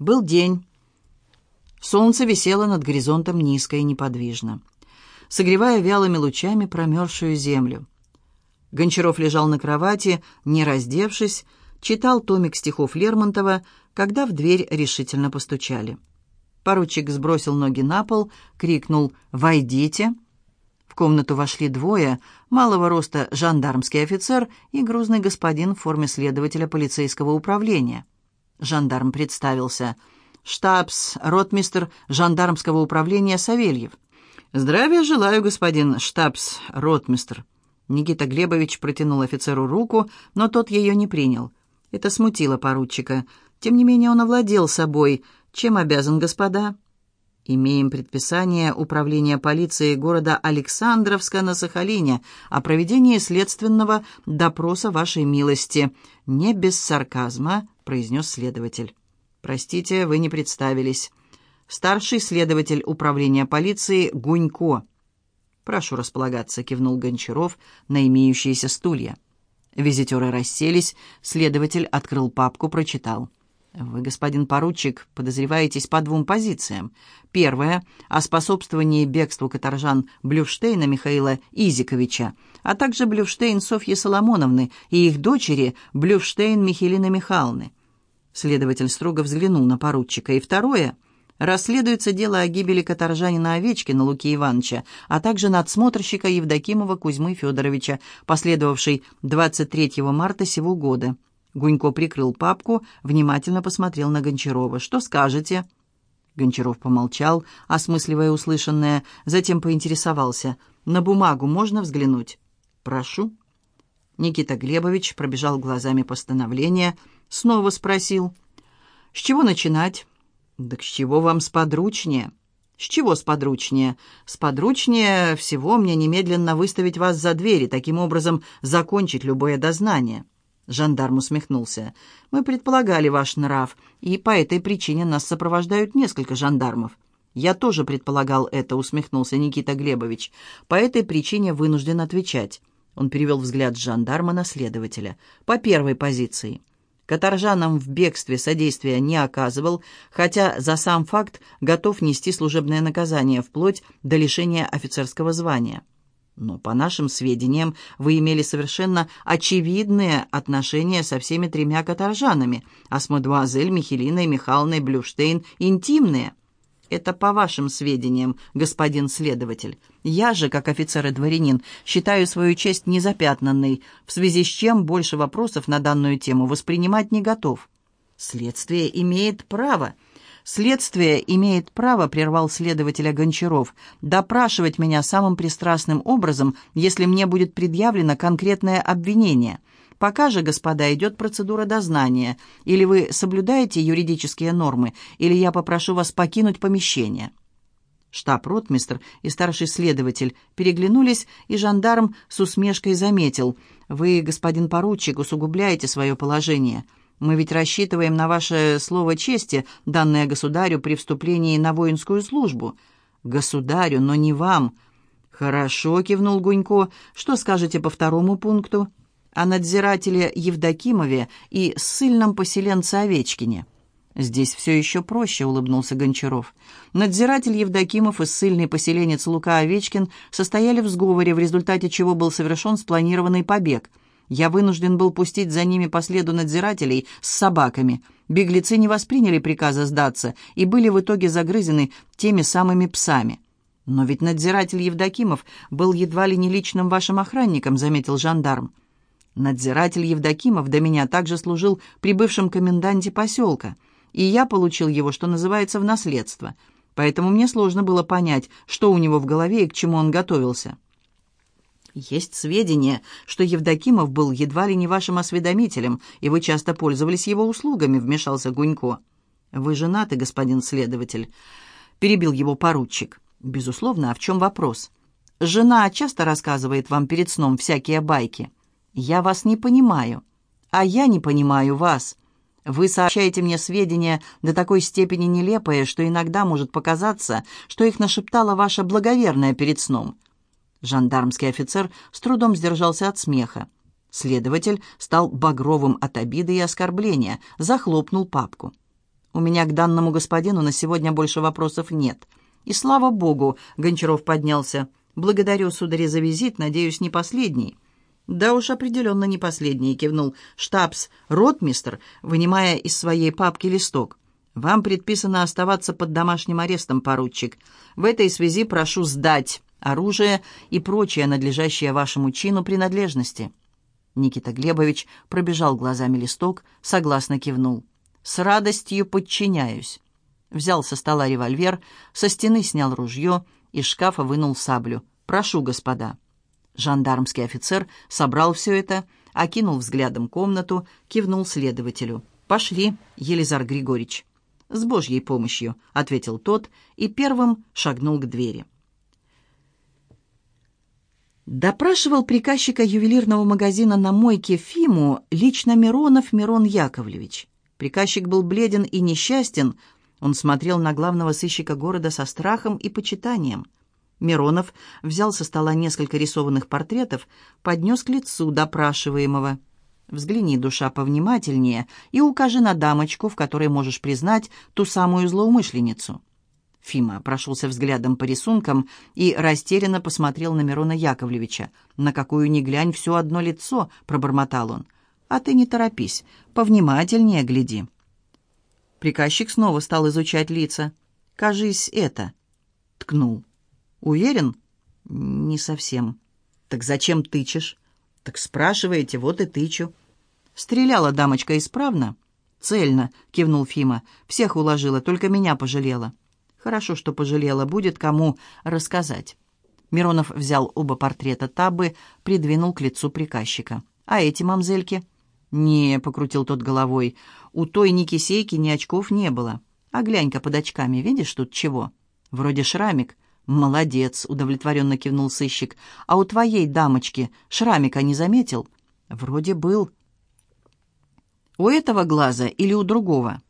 Был день. Солнце висело над горизонтом низко и неподвижно, согревая вялыми лучами промерзшую землю. Гончаров лежал на кровати, не раздевшись, читал томик стихов Лермонтова, когда в дверь решительно постучали. Поручик сбросил ноги на пол, крикнул «Войдите!». В комнату вошли двое, малого роста жандармский офицер и грузный господин в форме следователя полицейского управления. Жандарм представился. «Штабс, ротмистер жандармского управления Савельев». «Здравия желаю, господин штабс, ротмистер». Никита Глебович протянул офицеру руку, но тот ее не принял. Это смутило поручика. Тем не менее он овладел собой. Чем обязан, господа? Имеем предписание Управления полиции города Александровска на Сахалине о проведении следственного допроса вашей милости. Не без сарказма, произнес следователь. Простите, вы не представились. Старший следователь Управления полиции Гунько. «Прошу располагаться», — кивнул Гончаров на имеющиеся стулья. Визитеры расселись, следователь открыл папку, прочитал. «Вы, господин поручик, подозреваетесь по двум позициям. Первая — о способствовании бегству каторжан Блюштейна Михаила Изиковича, а также Блюштейн Софьи Соломоновны и их дочери Блюштейн Михелины Михайловны». Следователь строго взглянул на поручика. «И второе — Расследуется дело о гибели каторжанина Овечкина Луки Ивановича, а также надсмотрщика Евдокимова Кузьмы Федоровича, последовавшей 23 марта сего года. Гунько прикрыл папку, внимательно посмотрел на Гончарова. «Что скажете?» Гончаров помолчал, осмысливая услышанное, затем поинтересовался. «На бумагу можно взглянуть?» «Прошу». Никита Глебович пробежал глазами постановление, снова спросил. «С чего начинать?» «Так с чего вам сподручнее?» «С чего сподручнее?» «Сподручнее всего мне немедленно выставить вас за дверь и таким образом закончить любое дознание». Жандарм усмехнулся. «Мы предполагали ваш нрав, и по этой причине нас сопровождают несколько жандармов». «Я тоже предполагал это», — усмехнулся Никита Глебович. «По этой причине вынужден отвечать». Он перевел взгляд с жандарма на следователя. «По первой позиции. Каторжанам в бегстве содействия не оказывал, хотя за сам факт готов нести служебное наказание вплоть до лишения офицерского звания. Но, по нашим сведениям, вы имели совершенно очевидные отношения со всеми тремя каторжанами, а с мадемуазель Михелиной Михайловной Блюштейн интимные – это по вашим сведениям, господин следователь. Я же, как офицер и дворянин, считаю свою честь незапятнанной, в связи с чем больше вопросов на данную тему воспринимать не готов. Следствие имеет право. Следствие имеет право, прервал следователя Гончаров, допрашивать меня самым пристрастным образом, если мне будет предъявлено конкретное обвинение – Пока же, господа, идет процедура дознания. Или вы соблюдаете юридические нормы, или я попрошу вас покинуть помещение». Штаб-ротмистр и старший следователь переглянулись, и жандарм с усмешкой заметил. «Вы, господин поручик, усугубляете свое положение. Мы ведь рассчитываем на ваше слово чести, данное государю при вступлении на воинскую службу». «Государю, но не вам». «Хорошо», — кивнул Гунько. «Что скажете по второму пункту?» О надзирателе Евдокимове и ссыльном поселенце Овечкине. «Здесь все еще проще», — улыбнулся Гончаров. Надзиратель Евдокимов и ссыльный поселенец Лука Овечкин состояли в сговоре, в результате чего был совершен спланированный побег. Я вынужден был пустить за ними по следу надзирателей с собаками. Беглецы не восприняли приказа сдаться и были в итоге загрызены теми самыми псами. «Но ведь надзиратель Евдокимов был едва ли не личным вашим охранником», — заметил жандарм. Надзиратель Евдокимов до меня также служил при бывшем коменданте поселка, и я получил его, что называется, в наследство. Поэтому мне сложно было понять, что у него в голове и к чему он готовился. «Есть сведения, что Евдокимов был едва ли не вашим осведомителем, и вы часто пользовались его услугами», — вмешался Гунько. «Вы женаты, господин следователь?» — перебил его поручик. «Безусловно, а в чем вопрос?» «Жена часто рассказывает вам перед сном всякие байки». «Я вас не понимаю, а я не понимаю вас. Вы сообщаете мне сведения до такой степени нелепые, что иногда может показаться, что их нашептала ваша благоверная перед сном». Жандармский офицер с трудом сдержался от смеха. Следователь стал багровым от обиды и оскорбления, захлопнул папку. У меня к данному господину на сегодня больше вопросов нет. И слава богу, Гончаров поднялся. Благодарю, сударь, за визит, надеюсь, не последний. Да уж, определенно не последний, кивнул штабс-ротмистр, вынимая из своей папки листок. Вам предписано оставаться под домашним арестом, поручик. В этой связи прошу сдать оружие и прочее, надлежащее вашему чину принадлежности. Никита Глебович пробежал глазами листок, согласно кивнул. «С радостью подчиняюсь». Взял со стола револьвер, со стены снял ружье, из шкафа вынул саблю. «Прошу, господа». Жандармский офицер собрал все это, окинул взглядом комнату, кивнул следователю. «Пошли, Елизар Григорьевич». «С Божьей помощью», — ответил тот и первым шагнул к двери. Допрашивал приказчика ювелирного магазина на мойке Фиму лично Миронов Мирон Яковлевич. Приказчик был бледен и несчастен. Он смотрел на главного сыщика города со страхом и почитанием. Миронов взял со стола несколько рисованных портретов, поднес к лицу допрашиваемого. «Взгляни, душа, повнимательнее и укажи на дамочку, в которой можешь признать ту самую злоумышленницу». Фима прошелся взглядом по рисункам и растерянно посмотрел на Мирона Яковлевича. «На какую ни глянь, все одно лицо», — пробормотал он. «А ты не торопись, повнимательнее гляди». Приказчик снова стал изучать лица. «Кажись, это...» — ткнул. «Уверен?» «Не совсем». «Так зачем тычешь?» «Так спрашиваете, вот и тычу». «Стреляла дамочка исправно?» «Цельно», — кивнул Фима. «Всех уложила, только меня пожалела». Хорошо, что пожалела, будет кому рассказать. Миронов взял оба портрета Табы, придвинул к лицу приказчика. «А эти мамзельки?» «Не», — покрутил тот головой, — «у той ни кисейки, ни очков не было. А глянь-ка под очками, видишь тут чего? Вроде шрамик». «Молодец», — удовлетворенно кивнул сыщик. «А у твоей дамочки шрамика не заметил?» «Вроде был». «У этого глаза или у другого?»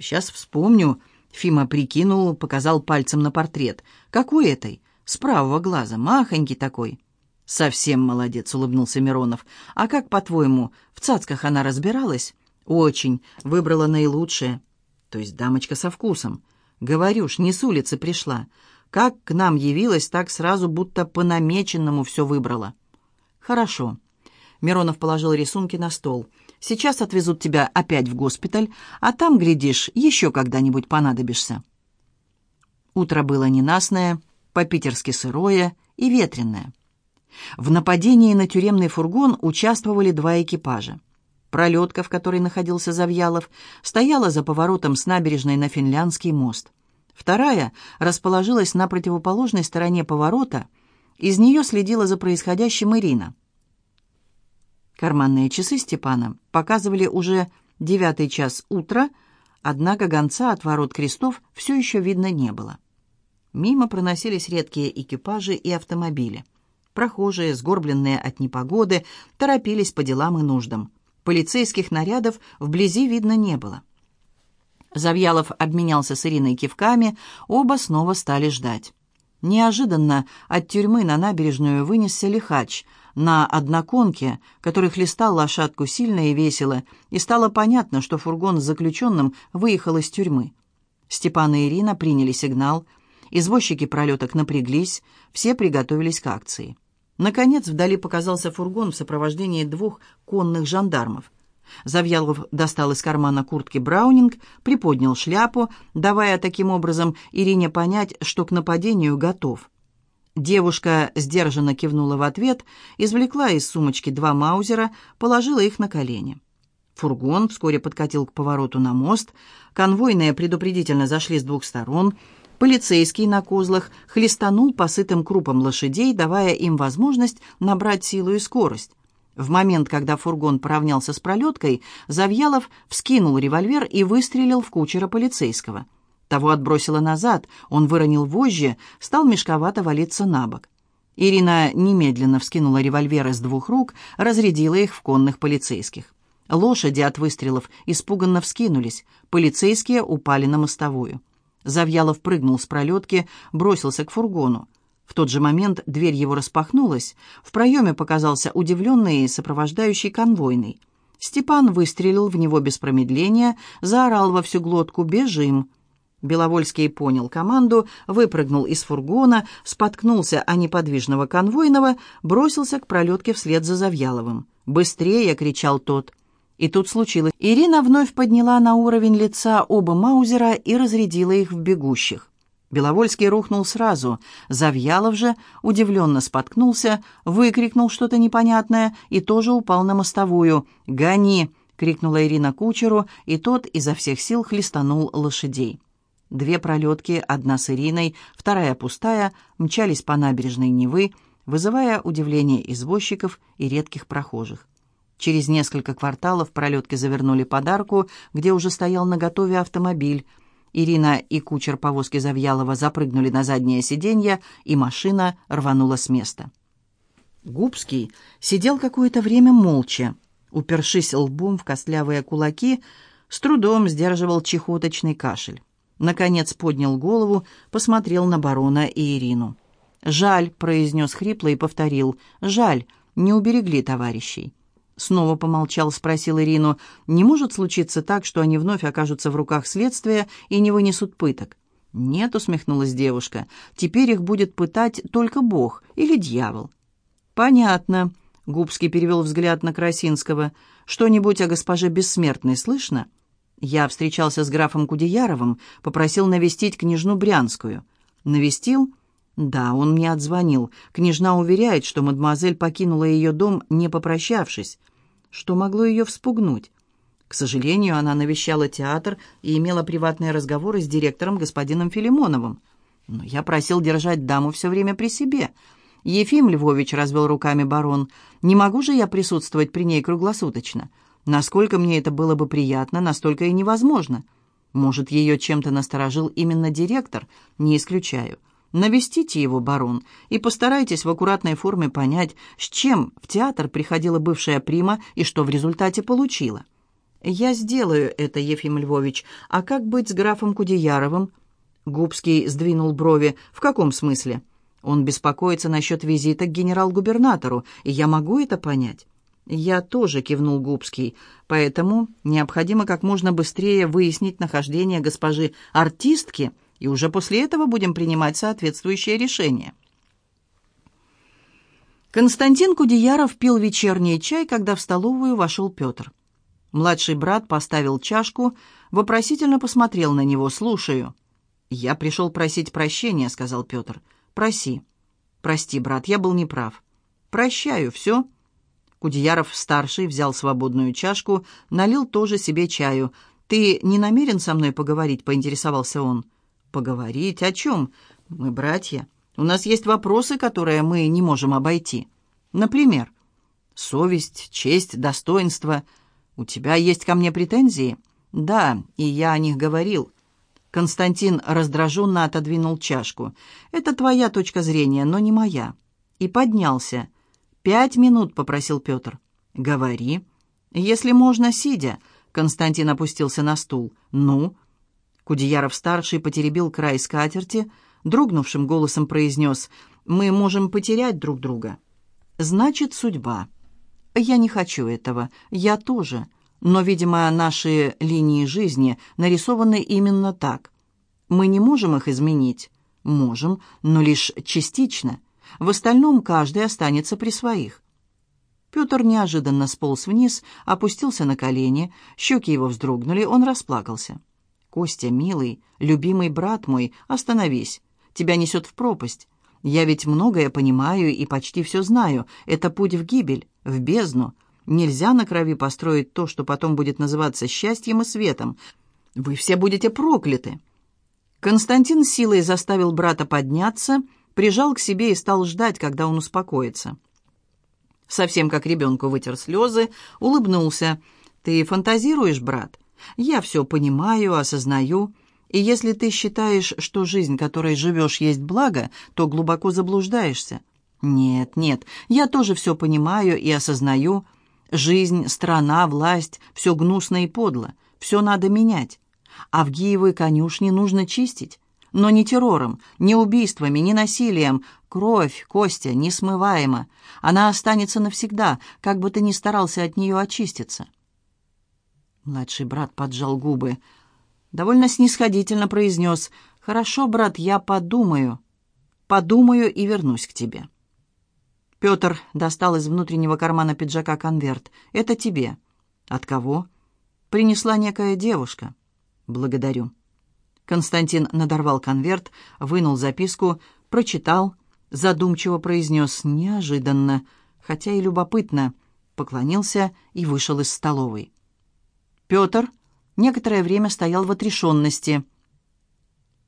«Сейчас вспомню», Фима прикинул, показал пальцем на портрет. «Как у этой, с правого глаза, махонький такой». «Совсем молодец», — улыбнулся Миронов. «А как, по-твоему, в цацках она разбиралась?» «Очень. Выбрала наилучшее». «То есть дамочка со вкусом». «Говорю ж, не с улицы пришла. Как к нам явилась, так сразу будто по намеченному все выбрала». «Хорошо». Миронов положил рисунки на стол. Сейчас отвезут тебя опять в госпиталь, а там, глядишь, еще когда-нибудь понадобишься». Утро было ненастное, по-питерски сырое и ветреное. В нападении на тюремный фургон участвовали два экипажа. Пролетка, в которой находился Завьялов, стояла за поворотом с набережной на Финляндский мост. Вторая расположилась на противоположной стороне поворота, из нее следила за происходящим Ирина – Карманные часы Степана показывали уже девятый час утра, однако гонца от ворот крестов все еще видно не было. Мимо проносились редкие экипажи и автомобили. Прохожие, сгорбленные от непогоды, торопились по делам и нуждам. Полицейских нарядов вблизи видно не было. Завьялов обменялся с Ириной кивками, оба снова стали ждать. Неожиданно от тюрьмы на набережную вынесся лихач — на одноконке, который хлестал лошадку сильно и весело, и стало понятно, что фургон с заключенным выехал из тюрьмы. Степан и Ирина приняли сигнал, извозчики пролеток напряглись, все приготовились к акции. Наконец вдали показался фургон в сопровождении двух конных жандармов. Завьялов достал из кармана куртки Браунинг, приподнял шляпу, давая таким образом Ирине понять, что к нападению готов. Девушка сдержанно кивнула в ответ, извлекла из сумочки два маузера, положила их на колени. Фургон вскоре подкатил к повороту на мост, конвойные предупредительно зашли с двух сторон, полицейский на козлах хлестанул по сытым крупам лошадей, давая им возможность набрать силу и скорость. В момент, когда фургон поравнялся с пролеткой, Завьялов вскинул револьвер и выстрелил в кучера полицейского – того отбросило назад, он выронил вожжи, стал мешковато валиться на бок. Ирина немедленно вскинула револьверы с двух рук, разрядила их в конных полицейских. Лошади от выстрелов испуганно вскинулись, полицейские упали на мостовую. Завьялов прыгнул с пролетки, бросился к фургону. В тот же момент дверь его распахнулась, в проеме показался удивленный сопровождающий конвойный. Степан выстрелил в него без промедления, заорал во всю глотку «Бежим!». Беловольский понял команду, выпрыгнул из фургона, споткнулся о неподвижного конвойного, бросился к пролетке вслед за Завьяловым. «Быстрее!» — кричал тот. И тут случилось. Ирина вновь подняла на уровень лица оба маузера и разрядила их в бегущих. Беловольский рухнул сразу. Завьялов же удивленно споткнулся, выкрикнул что-то непонятное и тоже упал на мостовую. «Гони!» — крикнула Ирина кучеру, и тот изо всех сил хлестанул лошадей. Две пролетки, одна с Ириной, вторая пустая, мчались по набережной Невы, вызывая удивление извозчиков и редких прохожих. Через несколько кварталов пролетки завернули подарку, где уже стоял наготове автомобиль. Ирина и кучер повозки Завьялова запрыгнули на заднее сиденье, и машина рванула с места. Губский сидел какое-то время молча, упершись лбом в костлявые кулаки, с трудом сдерживал чехоточный кашель. Наконец поднял голову, посмотрел на барона и Ирину. «Жаль», — произнес хрипло и повторил, «жаль, не уберегли товарищей». Снова помолчал, спросил Ирину, «Не может случиться так, что они вновь окажутся в руках следствия и не вынесут пыток?» «Нет», — усмехнулась девушка, «теперь их будет пытать только Бог или дьявол». «Понятно», — Губский перевел взгляд на Красинского. «Что-нибудь о госпоже Бессмертной слышно?» Я встречался с графом Кудеяровым, попросил навестить княжну Брянскую. Навестил? Да, он мне отзвонил. Княжна уверяет, что мадемуазель покинула ее дом, не попрощавшись. Что могло ее вспугнуть? К сожалению, она навещала театр и имела приватные разговоры с директором господином Филимоновым. Но я просил держать даму все время при себе. Ефим Львович развел руками барон. Не могу же я присутствовать при ней круглосуточно. Насколько мне это было бы приятно, настолько и невозможно. Может, ее чем-то насторожил именно директор? Не исключаю. Навестите его, барон, и постарайтесь в аккуратной форме понять, с чем в театр приходила бывшая прима и что в результате получила. «Я сделаю это, Ефим Львович. А как быть с графом Кудеяровым?» Губский сдвинул брови. «В каком смысле?» «Он беспокоится насчет визита к генерал-губернатору, и я могу это понять». «Я тоже», — кивнул Губский, «поэтому необходимо как можно быстрее выяснить нахождение госпожи артистки, и уже после этого будем принимать соответствующее решение». Константин Кудеяров пил вечерний чай, когда в столовую вошел Петр. Младший брат поставил чашку, вопросительно посмотрел на него. «Слушаю». «Я пришел просить прощения», — сказал Петр. «Проси». «Прости, брат, я был неправ». «Прощаю, все». Кудеяров-старший взял свободную чашку, налил тоже себе чаю. «Ты не намерен со мной поговорить?» — поинтересовался он. «Поговорить? О чем? Мы братья. У нас есть вопросы, которые мы не можем обойти. Например, совесть, честь, достоинство. У тебя есть ко мне претензии?» «Да, и я о них говорил». Константин раздраженно отодвинул чашку. «Это твоя точка зрения, но не моя». И поднялся. «Пять минут», — попросил Петр. «Говори». «Если можно, сидя». Константин опустился на стул. «Ну?» Кудеяров-старший потеребил край скатерти, дрогнувшим голосом произнес «Мы можем потерять друг друга». «Значит, судьба». «Я не хочу этого. Я тоже. Но, видимо, наши линии жизни нарисованы именно так. Мы не можем их изменить. Можем, но лишь частично. В остальном каждый останется при своих. Петр неожиданно сполз вниз, опустился на колени, щеки его вздрогнули, он расплакался. «Костя, милый, любимый брат мой, остановись. Тебя несет в пропасть. Я ведь многое понимаю и почти все знаю. Это путь в гибель, в бездну. Нельзя на крови построить то, что потом будет называться счастьем и светом. Вы все будете прокляты». Константин силой заставил брата подняться прижал к себе и стал ждать, когда он успокоится. Совсем как ребенку вытер слезы, улыбнулся. «Ты фантазируешь, брат? Я все понимаю, осознаю. И если ты считаешь, что жизнь, которой живешь, есть благо, то глубоко заблуждаешься. Нет, нет, я тоже все понимаю и осознаю. Жизнь, страна, власть — все гнусно и подло. Все надо менять. А в Гиевой конюшне нужно чистить. Но не террором, не убийствами, не насилием. Кровь, Костя, несмываема. Она останется навсегда, как бы ты ни старался от нее очиститься. Младший брат поджал губы. Довольно снисходительно произнес. «Хорошо, брат, я подумаю. Подумаю и вернусь к тебе». Петр достал из внутреннего кармана пиджака конверт. «Это тебе». «От кого?» «Принесла некая девушка». «Благодарю». Константин надорвал конверт, вынул записку, прочитал, задумчиво произнес «неожиданно», хотя и любопытно, поклонился и вышел из столовой. Петр некоторое время стоял в отрешенности.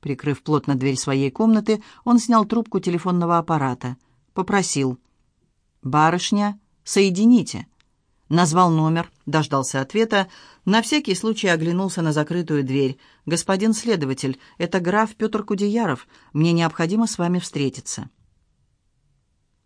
Прикрыв плотно дверь своей комнаты, он снял трубку телефонного аппарата. Попросил. «Барышня, соедините». Назвал номер, дождался ответа, на всякий случай оглянулся на закрытую дверь. «Господин следователь, это граф Петр Кудеяров. Мне необходимо с вами встретиться».